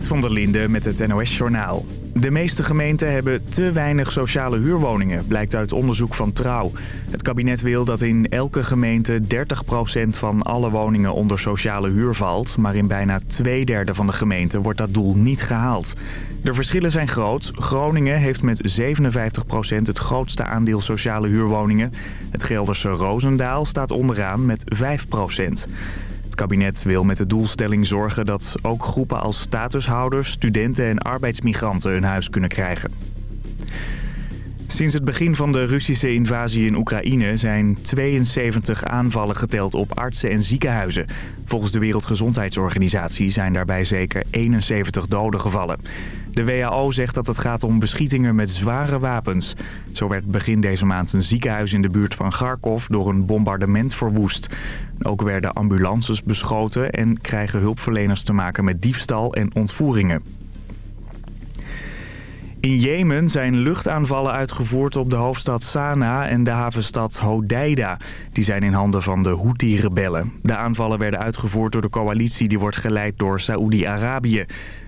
Van der Linde met het NOS-journaal. De meeste gemeenten hebben te weinig sociale huurwoningen, blijkt uit onderzoek van Trouw. Het kabinet wil dat in elke gemeente 30% van alle woningen onder sociale huur valt... maar in bijna twee derde van de gemeenten wordt dat doel niet gehaald. De verschillen zijn groot. Groningen heeft met 57% het grootste aandeel sociale huurwoningen. Het Gelderse Roosendaal staat onderaan met 5%. Het kabinet wil met de doelstelling zorgen dat ook groepen als statushouders, studenten en arbeidsmigranten hun huis kunnen krijgen. Sinds het begin van de Russische invasie in Oekraïne zijn 72 aanvallen geteld op artsen en ziekenhuizen. Volgens de Wereldgezondheidsorganisatie zijn daarbij zeker 71 doden gevallen. De WHO zegt dat het gaat om beschietingen met zware wapens. Zo werd begin deze maand een ziekenhuis in de buurt van Kharkov door een bombardement verwoest. Ook werden ambulances beschoten en krijgen hulpverleners te maken met diefstal en ontvoeringen. In Jemen zijn luchtaanvallen uitgevoerd op de hoofdstad Sanaa en de havenstad Hodeida. Die zijn in handen van de Houthi-rebellen. De aanvallen werden uitgevoerd door de coalitie die wordt geleid door Saoedi-Arabië.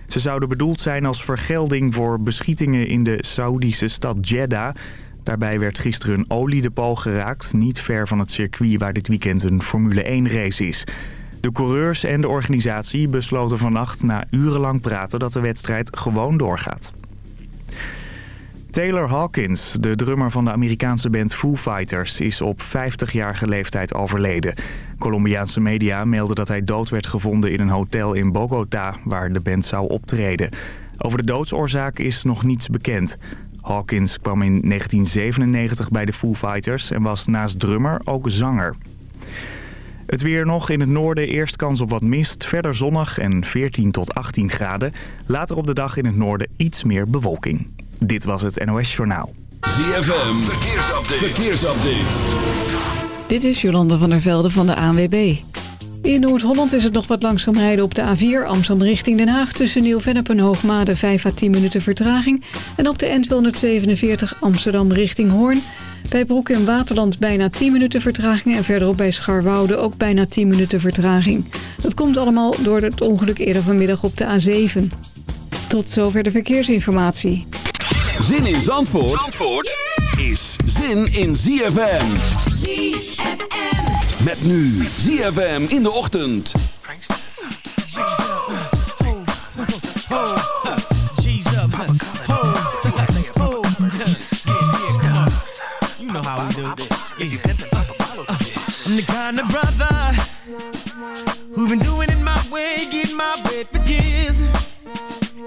Ze zouden bedoeld zijn als vergelding voor beschietingen in de Saoedische stad Jeddah. Daarbij werd gisteren een oliedepot geraakt, niet ver van het circuit waar dit weekend een Formule 1 race is. De coureurs en de organisatie besloten vannacht na urenlang praten dat de wedstrijd gewoon doorgaat. Taylor Hawkins, de drummer van de Amerikaanse band Foo Fighters, is op 50-jarige leeftijd overleden. Colombiaanse media melden dat hij dood werd gevonden in een hotel in Bogota, waar de band zou optreden. Over de doodsoorzaak is nog niets bekend. Hawkins kwam in 1997 bij de Foo Fighters en was naast drummer ook zanger. Het weer nog. In het noorden eerst kans op wat mist. Verder zonnig en 14 tot 18 graden. Later op de dag in het noorden iets meer bewolking. Dit was het NOS Journaal. ZFM. Verkeersupdate. Verkeersupdate. Dit is Jolanda van der Velde van de ANWB. In Noord-Holland is het nog wat langzaam rijden op de A4 Amsterdam richting Den Haag... tussen Nieuw-Vennep en Hoogmade 5 à 10 minuten vertraging. En op de N247 Amsterdam richting Hoorn... Bij Broek in Waterland bijna 10 minuten vertraging... en verderop bij Scharwoude ook bijna 10 minuten vertraging. Dat komt allemaal door het ongeluk eerder vanmiddag op de A7. Tot zover de verkeersinformatie. Zin in Zandvoort, Zandvoort is zin in ZFM. ZFM. Met nu ZFM in de ochtend. You know how we do this. I'm the kind of brother who been doing it my way, getting my way for years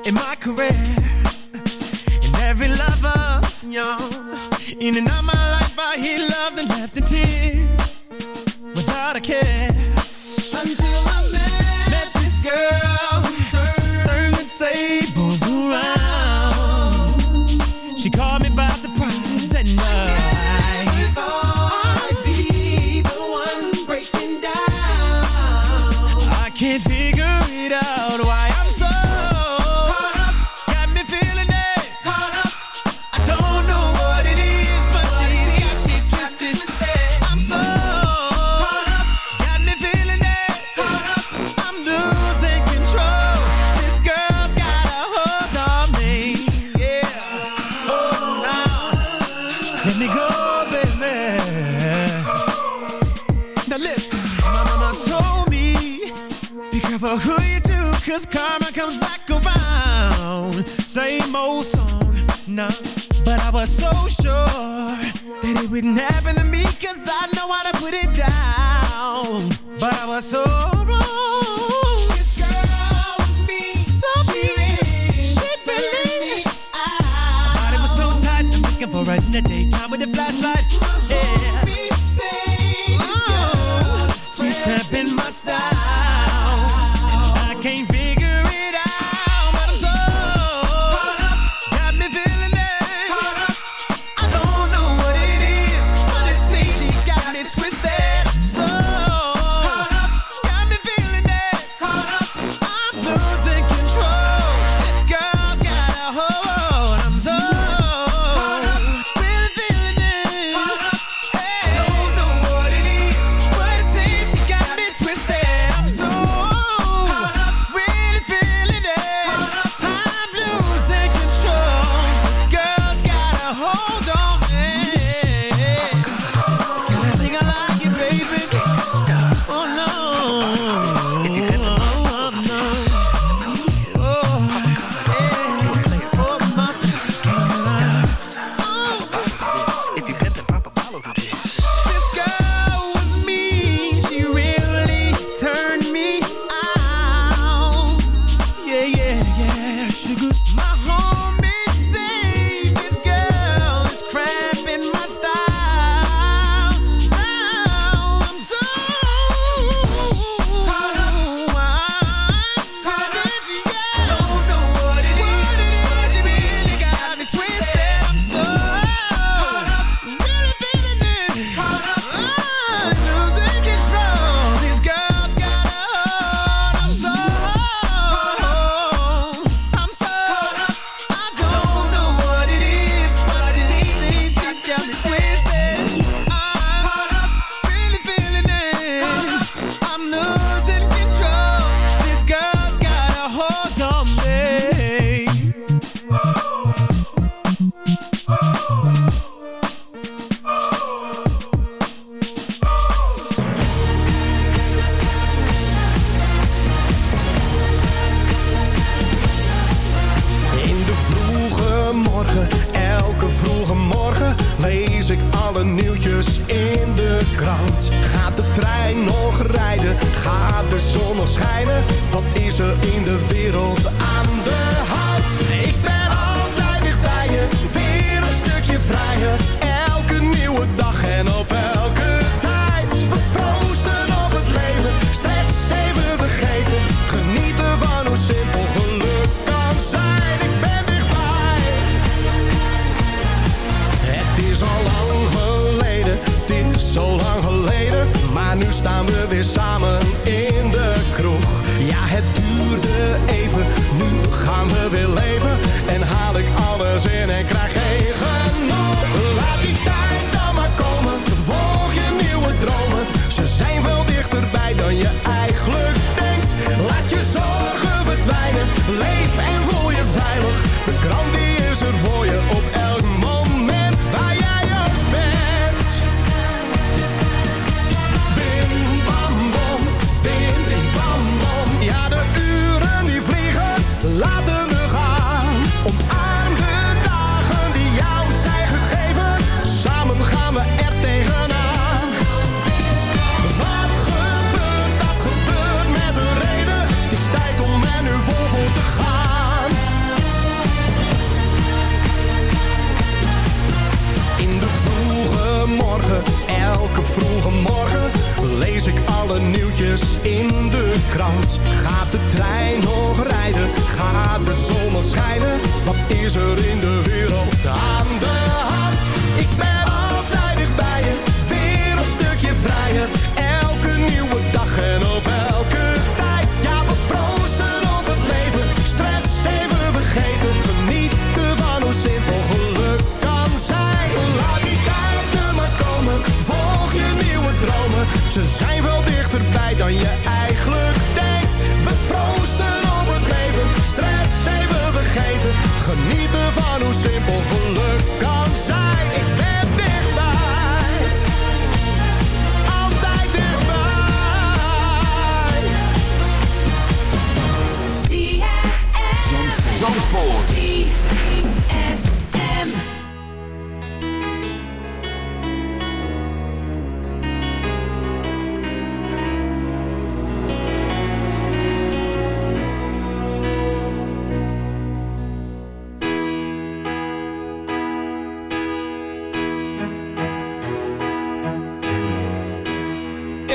in my career. In and out Careful who you do? Cause karma comes back around. Same old song, no But I was so sure That it wouldn't happen to me Cause I know how to put it down. But I was so wrong. This girl me So she really, she really. My body was so tight I'm looking for her in the daytime with a flashlight. Yeah. Oh, She's cramping my style hasta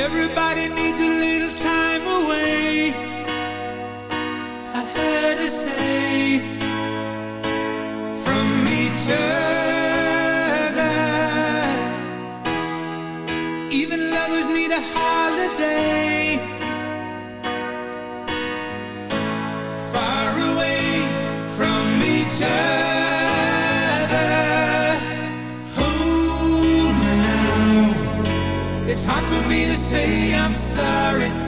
Everybody needs a little time away. I heard her say. me to say I'm sorry.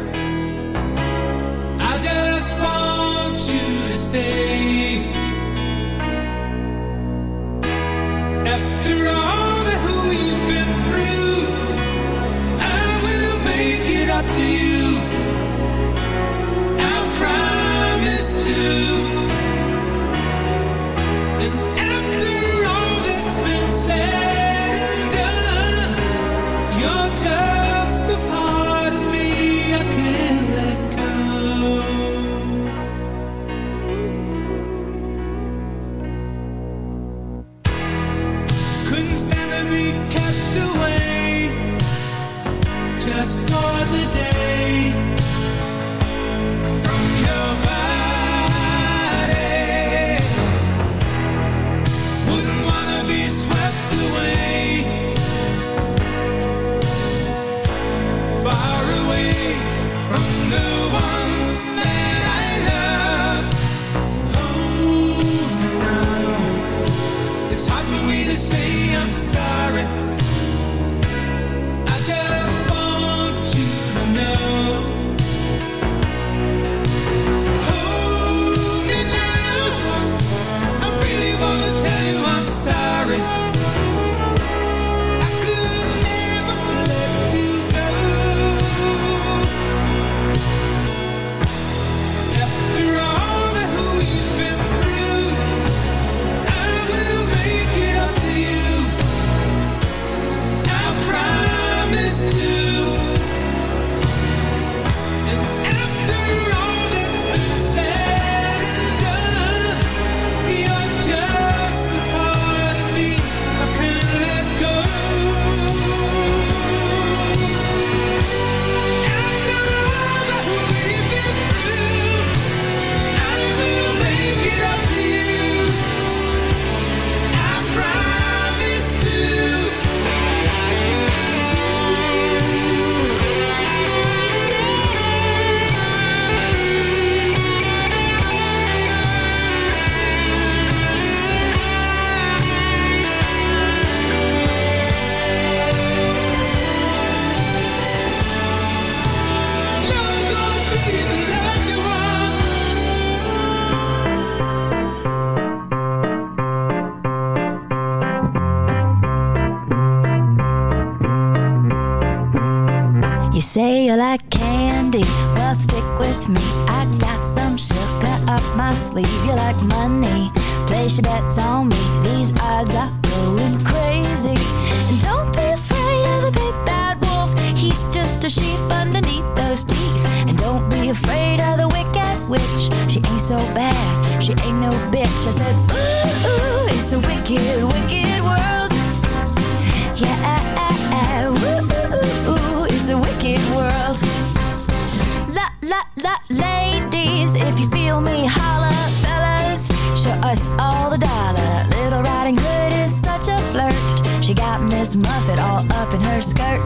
Skirt.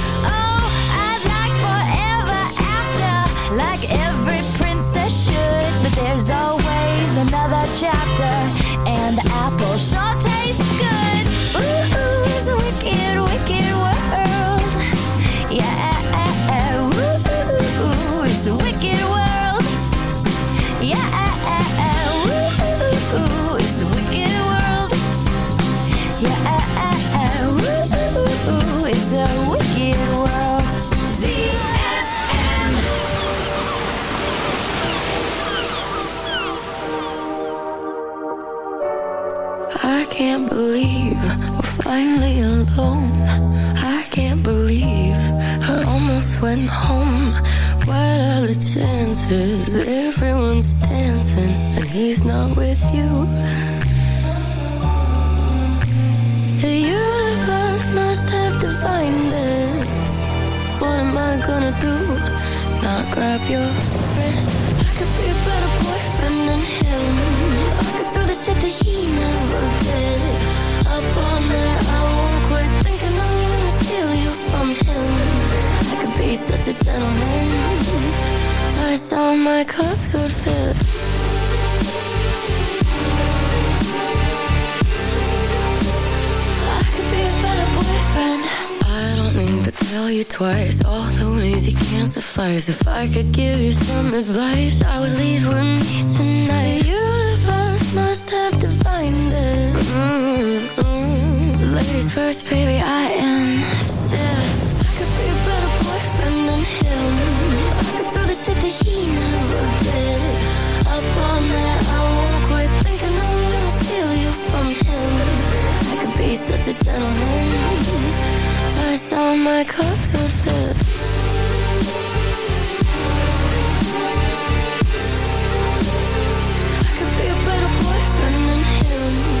Chapter, can't believe we're finally alone. I can't believe I almost went home. What are the chances? Everyone's dancing and he's not with you. The universe must have defined this. What am I gonna do? Not grab your wrist. I could be a better boyfriend than him. I the shit that he never did. Up all night, I won't quit thinking I'm steal you from him. I could be such a gentleman. Plus, all my clothes would fit. I could be a better boyfriend. I don't need to tell you twice all the ways you can't suffice. If I could give you some advice, I would leave with me tonight. The Mm-hmm. Ladies first, baby, I insist. I could be a better boyfriend than him. I could do the shit that he never did. Up I won't quit thinking I'm steal you from him. I could be such a gentleman. Fit. I could be a better boyfriend than him.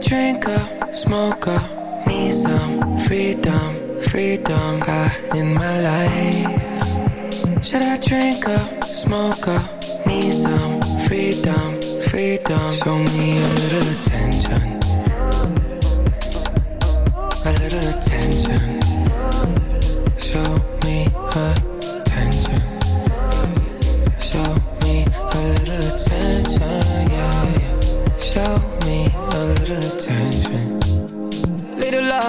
drink up, smoke up, need some freedom, freedom in my life. Should I drink up, smoke up, need some freedom, freedom? Show me a little attention, a little attention.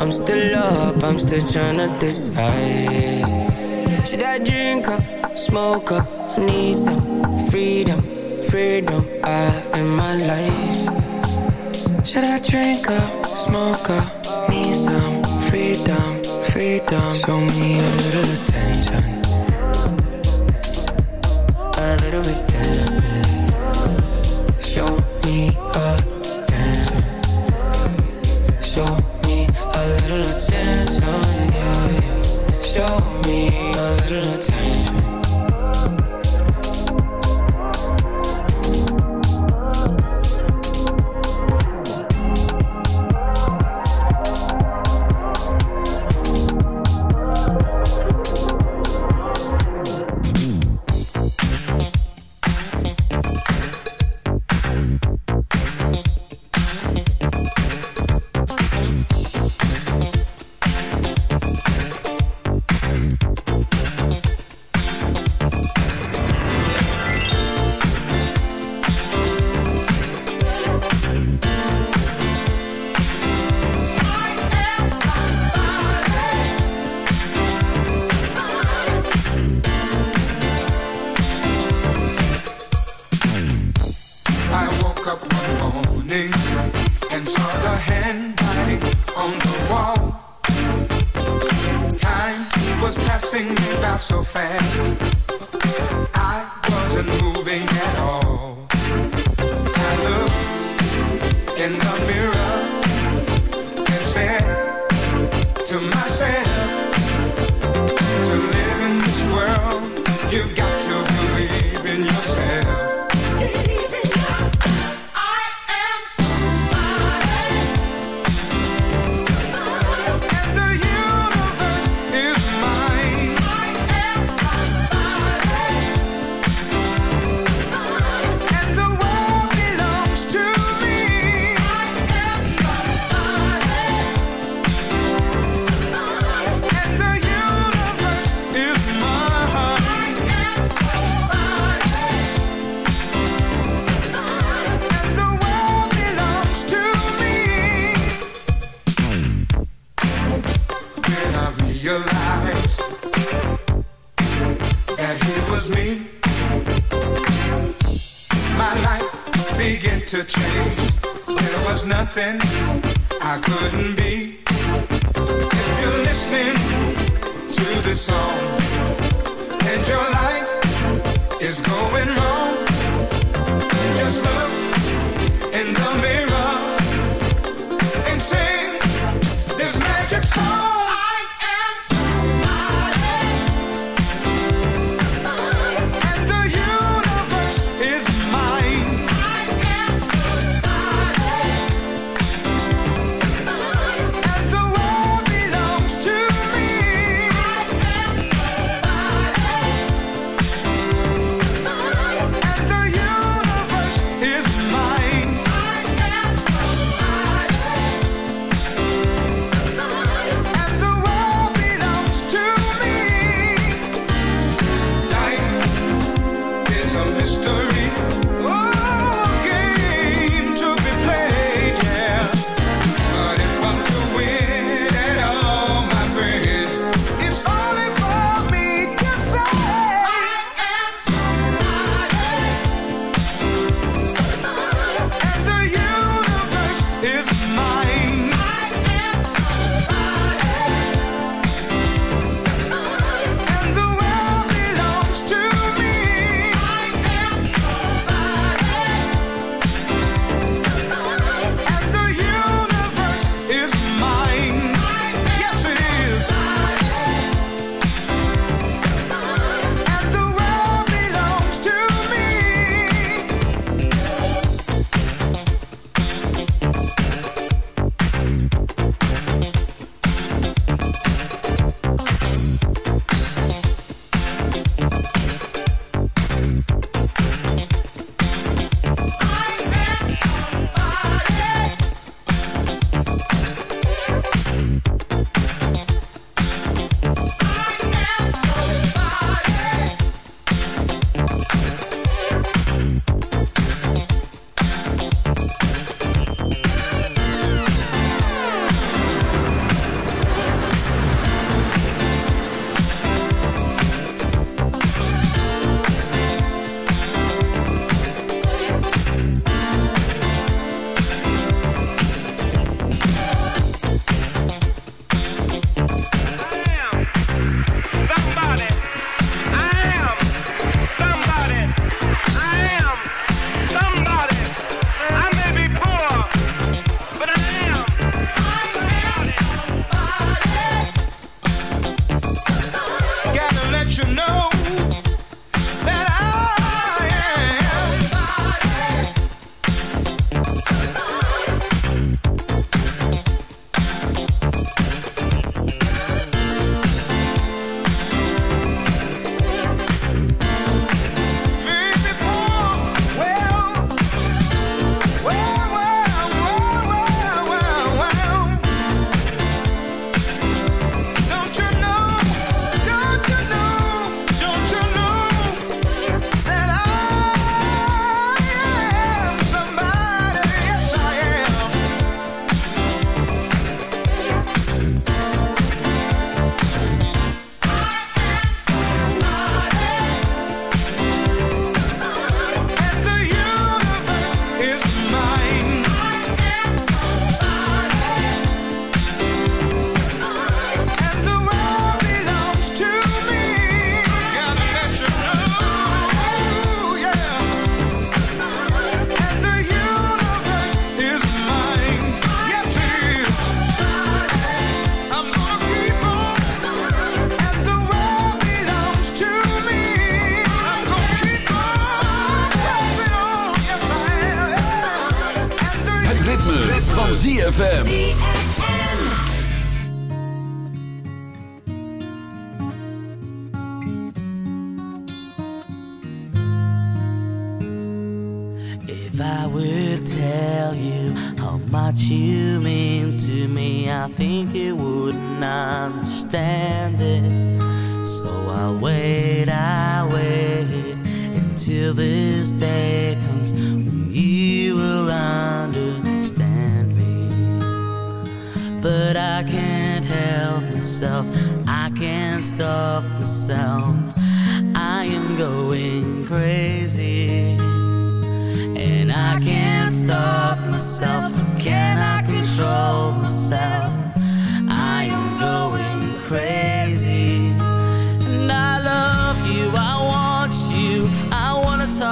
I'm still up, I'm still trying to decide. Should I drink up, smoke up? I need some freedom, freedom out in my life. Should I drink up, smoke up? Need some freedom, freedom. Show me a little attention, a little bit me a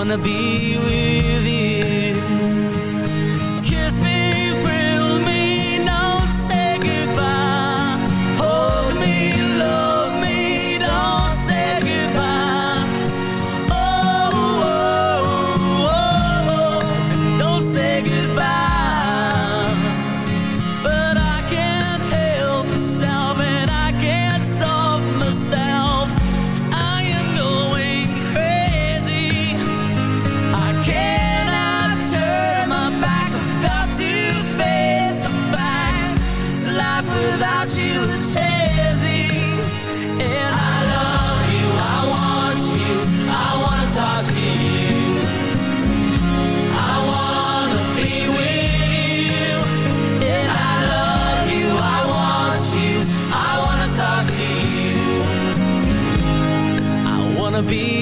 wanna be with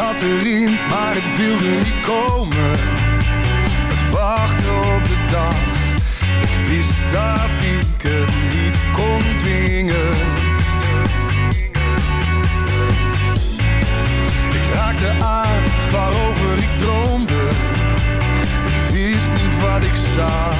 zat maar het wilde niet komen. Het wachtte op de dag, ik wist dat ik het niet kon dwingen. Ik raakte aan waarover ik droomde, ik wist niet wat ik zag.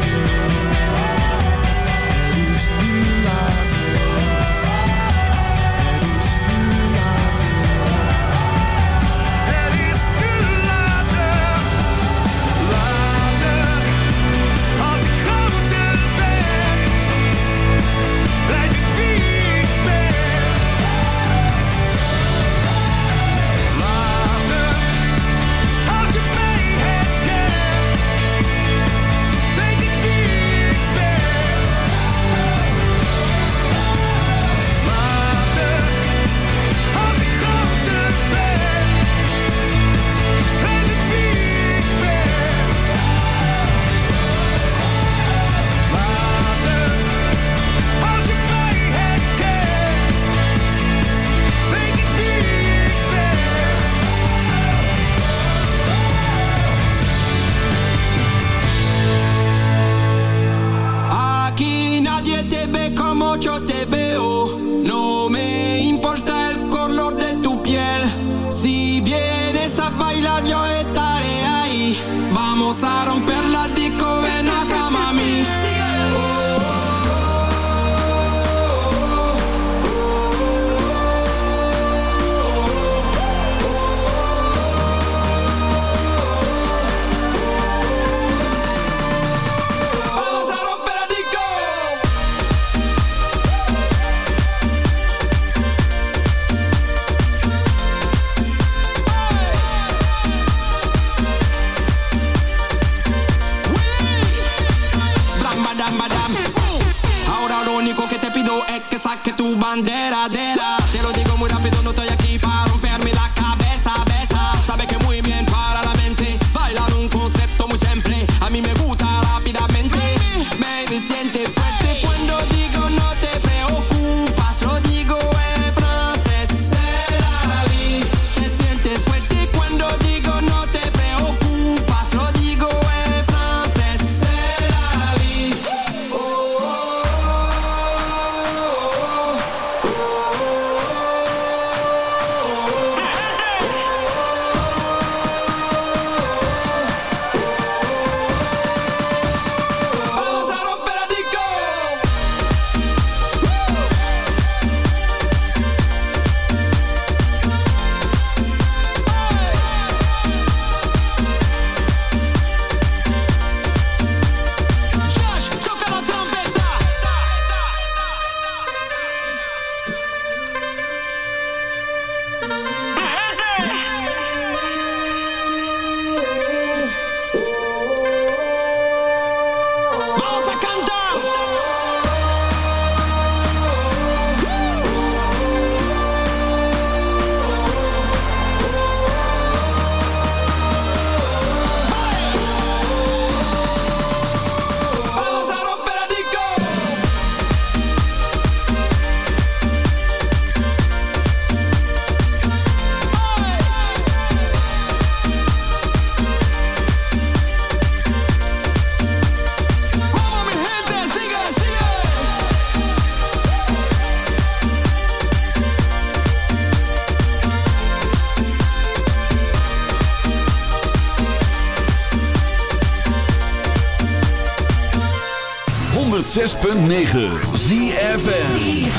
106.9 ZFN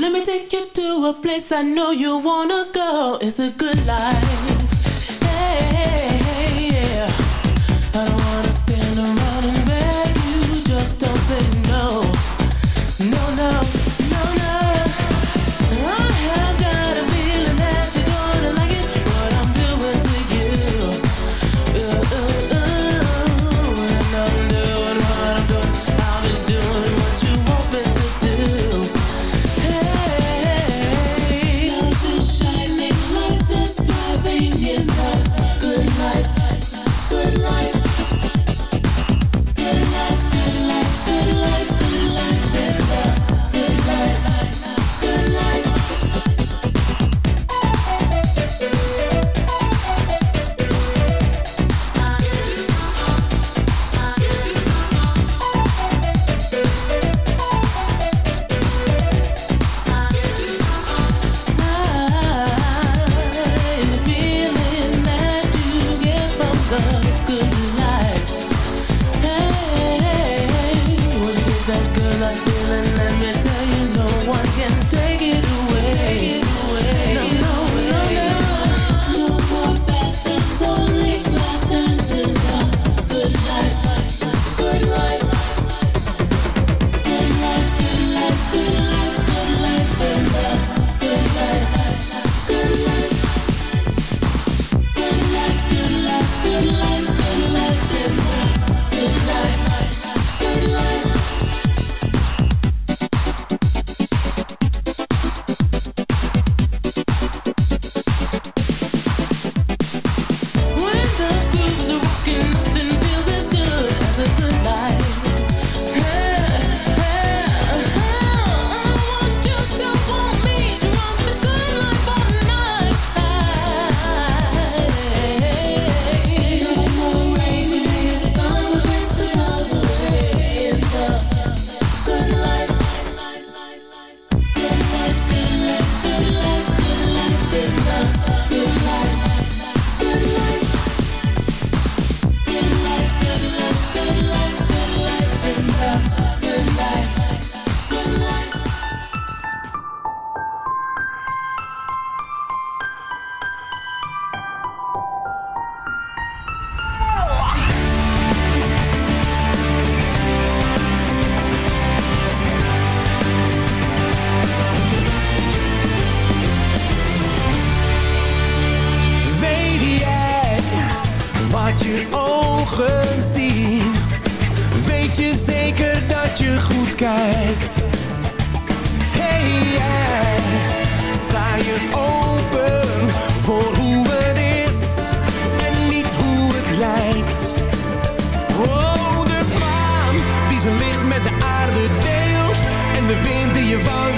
Let me take you to a place I know you wanna go. It's a good life. that girl I feel in love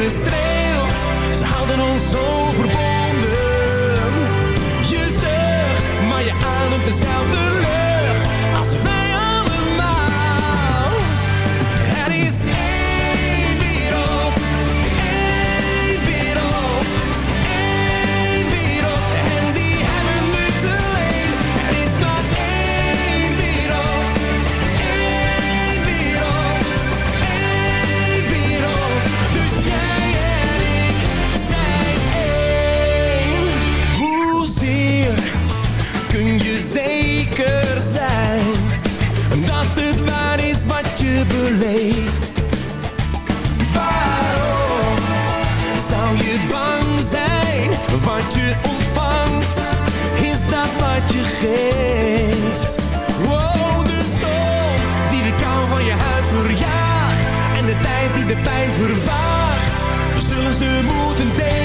en. Ze houden ons zo verbonden. Je zegt, maar je ademt dezelfde lucht als wij. ontvangt, is dat wat je geeft. Wow, de zon die de kou van je huid verjaagt en de tijd die de pijn vervaagt. We zullen ze moeten delen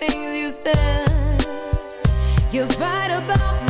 things you said. You fight about